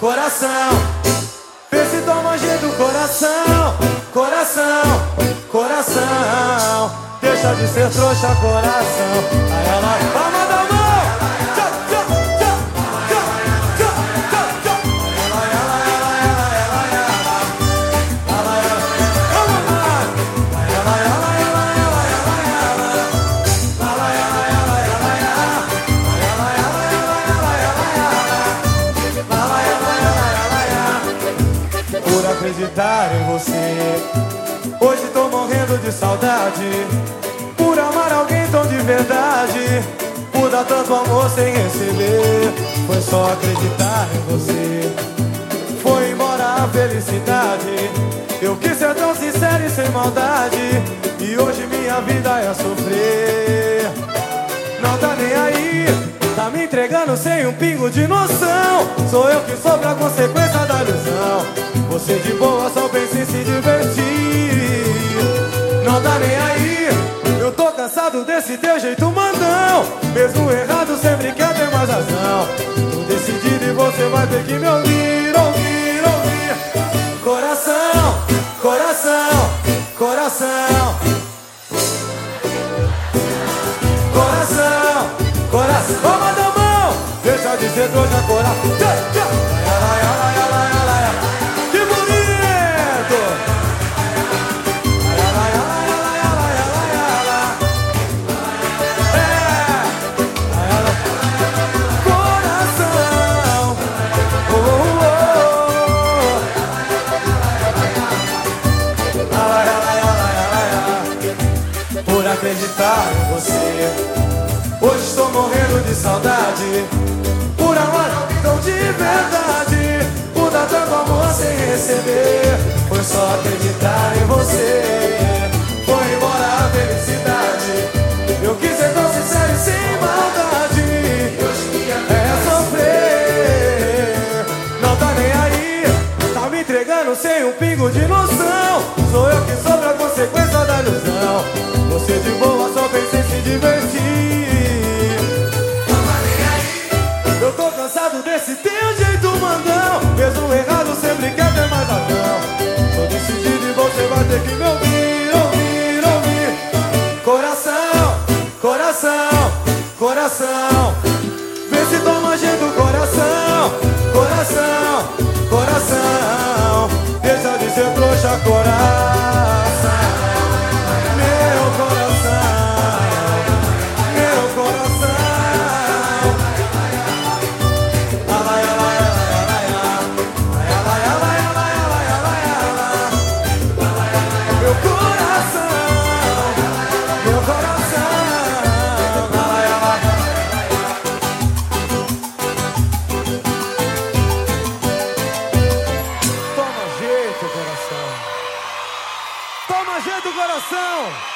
coração. Vê se toma jeito, coração, coração, coração. Deixa de ser trouxa, coração. Aí ela, vamos acreditar em você. Hoje tô morrendo de saudade. Por amar alguém tão de verdade. Por dar tanto amor sem receber. Foi só acreditar em você. Foi embora a felicidade. Eu quis ser tão sincero e sem maldade. E hoje minha vida é sofrer. Não tá nem aí, tá me entregando sem um pingo de noção. Sou eu que sou a consequência da. Você de boa só pensa em se divertir. Não tá nem aí, eu tô cansado desse teu jeito mandão. Mesmo errado, sempre quer ter mais razão. Tô decidido e você vai ter que me ouvir, ouvir, ouvir. Coração, coração, coração. Coração, coração, vamos dar mão Deixa de ser trouxa, coração acreditar em você. Hoje estou morrendo de saudade. Por amar alguém de verdade. Por dar tanto amor sem receber. Foi só acreditar em você. Foi embora a felicidade. Eu quis ser tão sincero e sem maldade. É sofrer. Não tá nem aí. Tá me entregando sem um pingo de noção. Sou eu que sou a consequência da ilusão cansado desse teu jeito mandão Mesmo errado sempre quer ter mais razão. Tô decidido e você vai ter que me ouvir, ouvir, ouvir. Coração, coração, coração. Vê se toma jeito coração, coração, coração. Deixa de ser trouxa, coração Mas do coração!